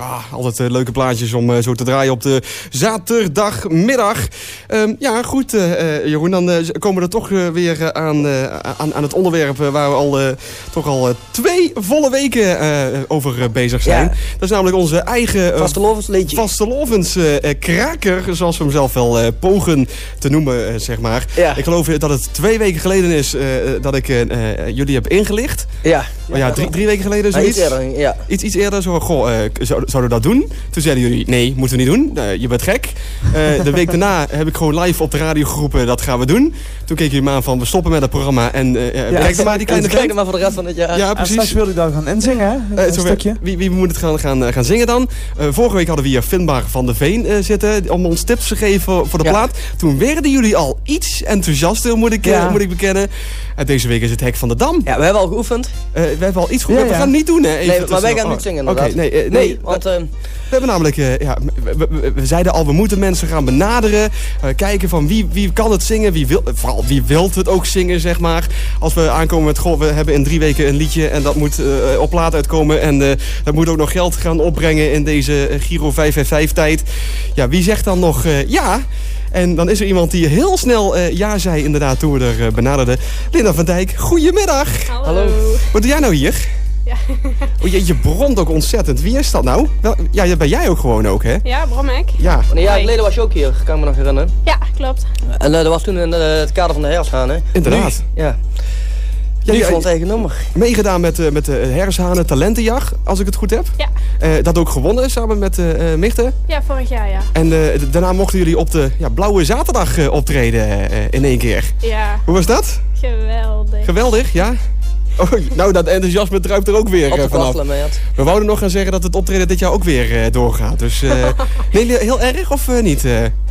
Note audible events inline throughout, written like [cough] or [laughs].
Ah, altijd uh, leuke plaatjes om uh, zo te draaien op de zaterdagmiddag. Um, ja, goed, uh, Jeroen. Dan komen we er toch weer aan, aan, aan het onderwerp waar we al, toch al twee volle weken over bezig zijn. Ja. Dat is namelijk onze eigen... Vastelovensliedje. Vastelovens-kraker, zoals we hem zelf wel pogen te noemen, zeg maar. Ja. Ik geloof dat het twee weken geleden is dat ik jullie heb ingelicht. Ja. Maar ja, drie, drie weken geleden zoiets. iets eerder, ja. Iets, iets eerder, zo, goh, zouden we dat doen? Toen zeiden jullie, nee, moeten we niet doen. Uh, je bent gek. Uh, de week daarna heb ik gewoon live op de radio geroepen, dat gaan we doen. Toen keken jullie me aan van, we stoppen met het programma. En uh, ja, maar die kleine Kijk maar voor de rest van het jaar. Ja, precies. En wilde ik dan gaan inzingen, hè? Een stukje. Wie, wie moet het gaan, gaan, gaan zingen dan? vorige week hadden we hier Finbar van de Veen zitten om ons tips te geven voor de plaat. Toen werden jullie al iets enthousiaster, moet ik, moet ik bekennen. En deze week is het Hek van de Dam. Ja, we hebben al geoefend. we hebben al iets geoefend. We gaan het niet doen, hè? Even nee, maar wij gaan niet zingen, Oké, nee, nee, want... We hebben namelijk, uh, ja, we, we, we, zeiden al, we moeten mensen gaan benaderen. Uh, kijken van wie, wie kan het zingen, wie wil, vooral wie wilt het ook zingen, zeg maar. Als we aankomen met, goh, we hebben in drie weken een liedje en dat moet uh, op plaat uitkomen. En dat moet ook nog geld gaan opbrengen in deze Giro 555 tijd. Ja, wie zegt dan nog ja? En dan is er iemand die heel snel uh, ja zei inderdaad toen we er benaderde. Linda van Dijk, goedemiddag. Hallo. Hallo. Wat doe jij nou hier? Ja. Oh, je, je bront ook ontzettend. Wie is dat nou? Wel, ja, dat ben jij ook gewoon ook, hè? Ja, brom ik. Ja. Een jaar geleden was je ook hier, kan ik me nog herinneren. Ja, klopt. En uh, dat was toen in uh, het kader van de hershaan, hè? Inderdaad. Ja. Ja, nu vond eigen nummer. Meegedaan met, uh, met de Hershanen Talentenjacht, als ik het goed heb. Ja. Uh, dat ook gewonnen samen met uh, Michte. Ja, vorig jaar, ja. En daarna mochten jullie op de ja, Blauwe Zaterdag optreden in één keer. Ja. Hoe was dat? Geweldig. Geweldig, ja? Oh, nou, dat enthousiasme druipt er ook weer uh, vanaf. We wouden nog gaan zeggen dat het optreden dit jaar ook weer uh, doorgaat. Dus [laughs] nee, heel erg of niet?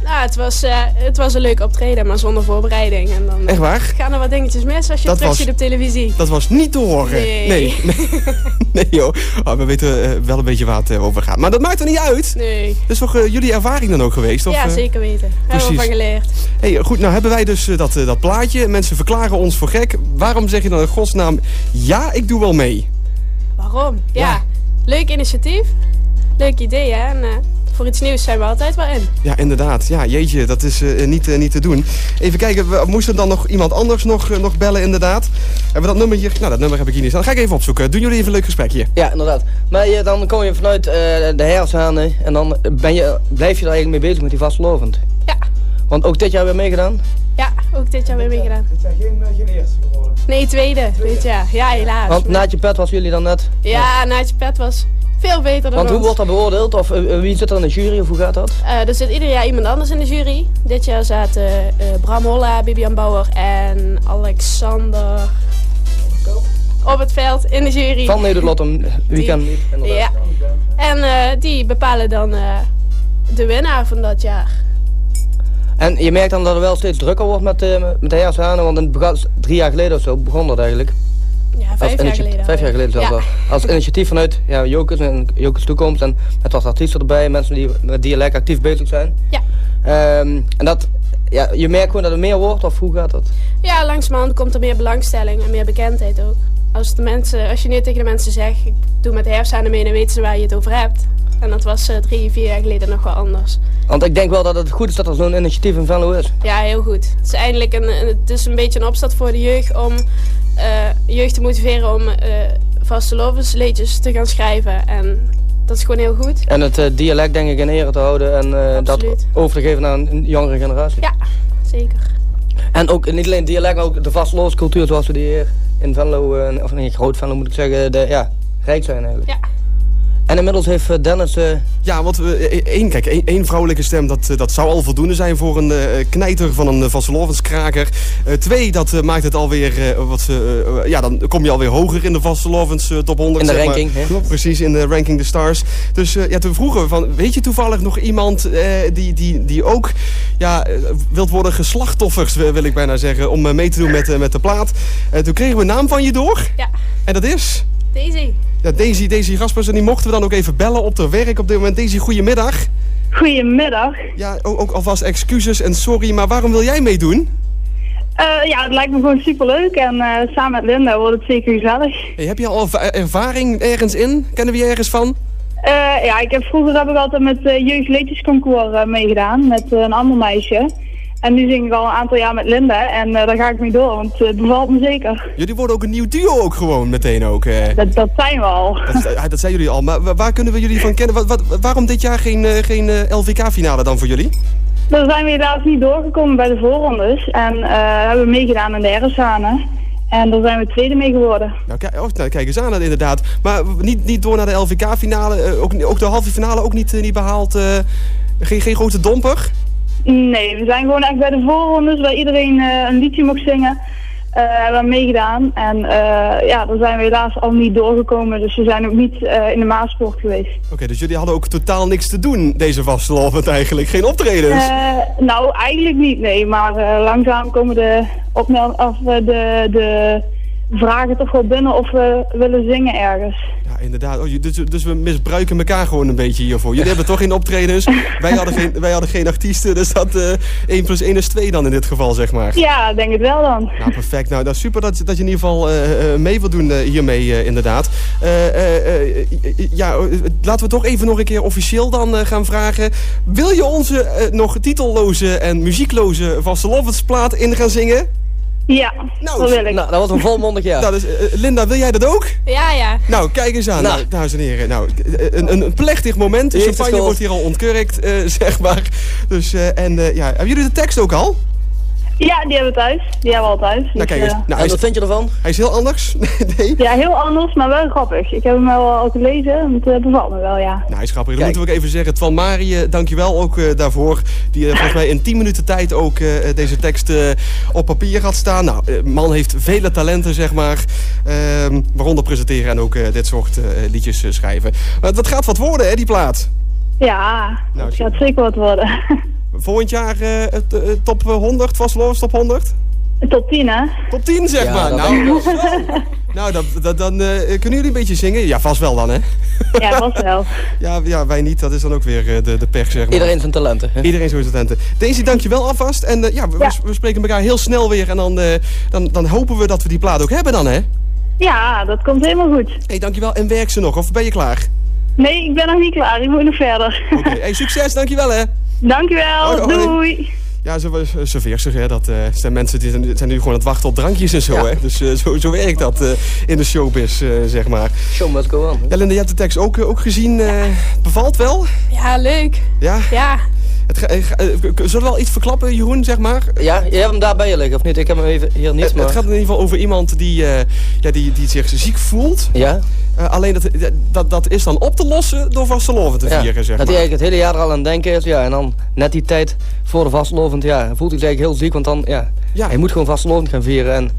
Nou, het was, het was een leuk optreden, maar zonder voorbereiding. En dan Echt waar? gaan er wat dingetjes mis als je dat terug ziet op televisie. Dat was niet te horen. Nee. Nee, [laughs] nee, joh. Oh, we weten wel een beetje waar het over gaat. Maar dat maakt er niet uit. Nee. Dat is toch jullie ervaring dan ook geweest? Of, ja, zeker weten. Daar hebben we van geleerd. Hey, goed, nou hebben wij dus dat, dat plaatje. Mensen verklaren ons voor gek. Waarom zeg je dan in godsnaam ja, ik doe wel mee. Waarom? Ja, leuk initiatief. Leuk idee, hè? En, voor iets nieuws zijn we altijd wel in. Ja, inderdaad. Ja, jeetje, dat is uh, niet, uh, niet te doen. Even kijken, we moesten dan nog iemand anders nog, nog bellen, inderdaad. Hebben we dat nummer hier? Nou, dat nummer heb ik hier niet staan. ga ik even opzoeken. Doen jullie even een leuk gesprekje? Ja, inderdaad. Maar dan kom je vanuit de herzanen en dan ben je, blijf je er eigenlijk mee bezig met die vastlovend. Ja. Want ook dit jaar weer meegedaan? Ja, ook dit jaar weer meegedaan. Dit jaar geen, geen eerste geworden? Nee, tweede, tweede. dit jaar. Ja, helaas. Want Naatje Pet was jullie dan net? Ja, Naatje Pet was veel beter dan Want hoe wordt dat beoordeeld? Of uh, wie zit er in de jury of hoe gaat dat? Uh, er zit ieder jaar iemand anders in de jury. Dit jaar zaten Bram Holla, Bibian Bauer en Alexander op het veld in de jury. Van Nederland een weekend niet. Ja. En die bepalen dan de winnaar van dat jaar. En je merkt dan dat er wel steeds drukker wordt met, uh, met de hershanen, want het begon, drie jaar geleden of zo begon dat eigenlijk. Ja, vijf jaar geleden. Vijf jaar geleden zelfs ja. Als initiatief vanuit ja, Jokers en Jokers Toekomst en met wat artiesten erbij, mensen die met dialect actief bezig zijn. Ja. Um, en dat, ja, je merkt gewoon dat er meer wordt, of hoe gaat dat? Ja, langzamerhand komt er meer belangstelling en meer bekendheid ook. Als, de mensen, als je nu tegen de mensen zegt, ik doe met de herfsthanen mee, dan weten ze waar je het over hebt. En dat was uh, drie, vier jaar geleden nog wel anders. Want ik denk wel dat het goed is dat er zo'n initiatief in Venlo is. Ja, heel goed. Het is eindelijk een, het is een beetje een opstart voor de jeugd om jeugd te motiveren om uh, vaste lovensleedjes te gaan schrijven. En dat is gewoon heel goed. En het uh, dialect denk ik in ere te houden en dat over te geven aan een jongere generatie. Ja, zeker. En ook niet alleen dialect, maar ook de vastlooscultuur zoals we die hier in Venlo, of in Groot Venlo moet ik zeggen, de, ja, rijk zijn eigenlijk. Ja. En inmiddels heeft eh, Dennis... Uh... Ja, want uh, één, kijk, één, één, vrouwelijke stem, dat, dat zou al voldoende zijn voor een knijter van een vastelovenskraker. twee, dat maakt het alweer wat... ja, dan kom je alweer hoger in de vastelovens top 100. In de ranking, hè? Klopt, precies, in de ranking de stars. Dus ja, toen vroegen we van, weet je toevallig nog iemand die, die, die ook ja, wilt worden geslachtoffers, wil ik bijna zeggen, om mee te doen met, met de plaat. toen kregen we een naam van je door. Ja. En dat is... Daisy. Ja, Daisy, Daisy Gaspers, en die mochten we dan ook even bellen op de werk op dit moment. Daisy, goedemiddag. Goedemiddag. Ja, ook, ook alvast excuses en sorry, maar waarom wil jij meedoen? Uh, ja, het lijkt me gewoon superleuk en uh, samen met Linda wordt het zeker gezellig. Hey, heb je al ervaring ergens in? Kennen we je ergens van? ja, ik heb, vroeger heb ik altijd met uh, jeugdleedjesconcours meegedaan met een ander meisje. En nu zing ik al een aantal jaar met Linda en daar ga ik mee door, want het bevalt me zeker. Jullie worden ook een nieuw duo ook gewoon meteen ook. Dat, dat zijn we al. Dat, dat zijn jullie al, maar waar kunnen we jullie van kennen? Wat, wat, waarom dit jaar geen, geen LVK-finale dan voor jullie? Dan zijn we helaas niet doorgekomen bij de voorrondes en hebben we meegedaan in de Eresanen. En daar zijn we tweede mee geworden. Nou, kijk, oh, nou, kijk eens aan inderdaad. Maar niet, niet door naar de LVK-finale, uh, ook, ook de halve finale ook niet, uh, niet behaald. Uh, geen, geen grote domper? Nee, we zijn gewoon echt bij de voorrondes waar iedereen een liedje mocht zingen. Uh, hebben we meegedaan. En uh, ja, daar zijn we helaas al niet doorgekomen. Dus we zijn ook niet uh, in de Maasport geweest. Oké, dus jullie hadden ook totaal niks te doen deze vastelovend eigenlijk? Geen optredens? nou, eigenlijk niet, nee. Maar langzaam komen de, opmel of, de, de vragen toch wel binnen of we willen zingen ergens. Ja, inderdaad. Oh, dus, dus we misbruiken elkaar gewoon een beetje hiervoor. Jullie hebben toch geen optredens. [laughs] wij, hadden geen, wij hadden geen artiesten, dus dat uh, 1 plus 1 is 2 dan in dit geval, zeg maar. Ja, denk het wel dan. Nou, perfect. Nou, dat is super dat, dat je in ieder geval uh, mee wilt doen uh, hiermee, inderdaad. ja, laten we toch even nog een keer officieel dan gaan vragen. Wil je onze nog titelloze en muziekloze Vastelovensplaat in gaan zingen? Ja, nou, dat wil ik. Nou, dat was een volmondig ja. Nou, dus, uh, Linda, wil jij dat ook? Ja, ja. Nou, kijk eens aan, nou. nou dames en heren. Nou, een, een plechtig moment. De champagne wordt hier al ontkurkt, uh, [laughs] zeg maar. Dus, uh, en ja, hebben jullie de tekst ook al? Ja, die hebben we thuis. Die hebben we al thuis. Nou, kijk eens. Dus, nou, en wat vind je ervan? Hij is heel anders. [laughs] nee. Ja, heel anders, maar wel grappig. Ik heb hem wel al gelezen en het bevalt me wel, ja. Nou, hij is grappig. Dat moeten we ook even zeggen. Twan Marie, dankjewel ook uh, daarvoor. Die uh, volgens mij in 10 minuten tijd ook uh, deze tekst op papier had staan. Nou, man heeft vele talenten, zeg maar. Ehm, waaronder presenteren en ook dit soort liedjes schrijven. Maar het gaat wat worden, hè, die plaat? Ja, nou, het gaat zeker wat worden. [laughs] Volgend jaar uh, top 100, vastloos top 100? Top 10, hè? Top 10, zeg ja, maar. Nou, nou dat, dat, dan uh, kunnen jullie een beetje zingen? Ja, vast wel dan, hè? Ja, vast wel. [laughs] ja, ja, wij niet. Dat is dan ook weer de, de pech, zeg maar. Iedereen zijn talenten. Hè? Iedereen zijn talenten. Daisy, dankjewel alvast. En uh, ja, we, ja. we, spreken elkaar heel snel weer. En dan, dan, dan hopen we dat we die plaat ook hebben dan, hè? Ja, dat komt helemaal goed. Hé, hey, dankjewel. En werk ze nog? Of ben je klaar? Nee, ik ben nog niet klaar. Ik moet nog verder. Oké, okay. hey, succes. Dankjewel, hè? Dankjewel, oh, doei. Ja, zo, serveer zich, hè. Dat uh, zijn mensen die zijn, zijn, nu gewoon aan het wachten op drankjes en zo, ja. hè. Dus uh, zo, zo werkt dat uh, in de showbiz, zeg maar. Show must go on. Ja, Linda, je hebt de tekst ook, ook gezien. Ja. Bevalt wel? Ja, leuk. Ja? Ja. Het, zullen we wel iets verklappen, Jeroen, zeg maar? Ja, je hebt hem daar bij je liggen, of niet? Ik heb hem even hier niet, het, maar... Het gaat in ieder geval over iemand die, ja, die, die zich ziek voelt. Ja. Uh, alleen dat, dat, dat is dan op te lossen door vastelovend te vieren, ja, zeg maar. Dat hij eigenlijk het hele jaar al aan het denken is. Ja, en dan net die tijd voor de vastelovend, ja, voelt hij zich eigenlijk heel ziek. Want dan, ja, ja. hij moet gewoon vastelovend gaan vieren. En, en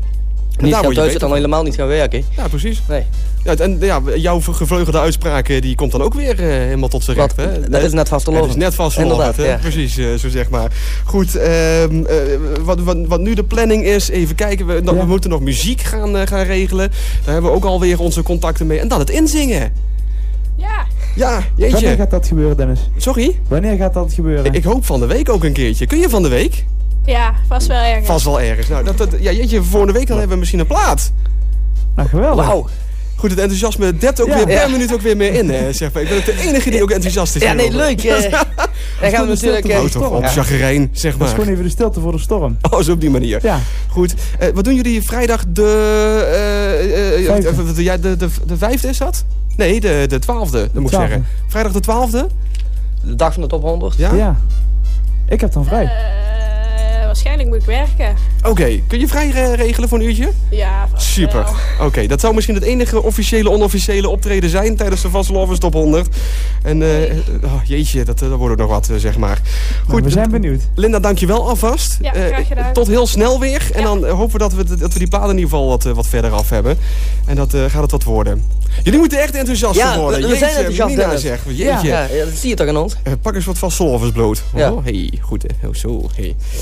niet gaan thuis zitten dan helemaal niet gaan werken. Ja, precies. Nee. Ja, en ja, jouw gevleugelde uitspraak die komt dan ook weer uh, helemaal tot zijn recht. Hè? Dat is net vastelovend. Dat is net vastelovend, hè? Ja. Precies, uh, zo zeg maar. Goed, uh, wat, wat, wat, nu de planning is, even kijken. We, ja. we moeten nog muziek gaan, gaan regelen. Daar hebben we ook alweer onze contacten mee. En dan het inzingen. Ja. Ja, jeetje. Wanneer gaat dat gebeuren, Dennis? Sorry? Wanneer gaat dat gebeuren? Ik, ik hoop van de week ook een keertje. Kun je van de week? Ja, vast wel ergens. Vast wel ergens. Nou, dat, dat, ja, jeetje, volgende week dan hebben we misschien een plaat. Nou, geweldig. Wauw. Goed, het enthousiasme dept ook ja, weer per ja. minuut ook weer meer in. Hè, zeg maar. Ik ben ook de enige die ook enthousiast is. Ja, nee, leuk. [laughs] Uh, dan gaan we natuurlijk... Uh, toch op, chagrijn, zeg maar. Dat is gewoon even de stilte voor de storm. Oh, zo op die manier. Ja. Goed. Uh, wat doen jullie vrijdag de... Uh, ja, de, de, de vijfde is dat? Nee, de, de twaalfde, dat moet ik zeggen. Vrijdag de twaalfde? De dag van de top 100. Ja? Ja. Ik heb dan vrij waarschijnlijk moet ik werken. Oké, okay. kun je vrij regelen voor een uurtje? Ja, Super. Oké, okay. dat zou misschien het enige officiële, onofficiële optreden zijn tijdens de Vastelovens Top 100. En uh, oh, jeetje, dat, dat wordt ook nog wat, zeg maar. Goed, nou, we zijn benieuwd. Linda, dankjewel alvast. Ja, graag gedaan. Uh, tot heel snel weer. En ja. dan hopen we dat we, dat we die platen in ieder geval wat, wat verder af hebben. En dat uh, gaat het wat worden. Jullie moeten echt enthousiast ja, worden. We, we zijn enthousiast, Nina, zeg. Jeetje. Ja, ja, dat zie je toch aan ons. pak eens wat Vastelovens bloot. Oh, ja. hey, goed hè. Oh, zo, hey.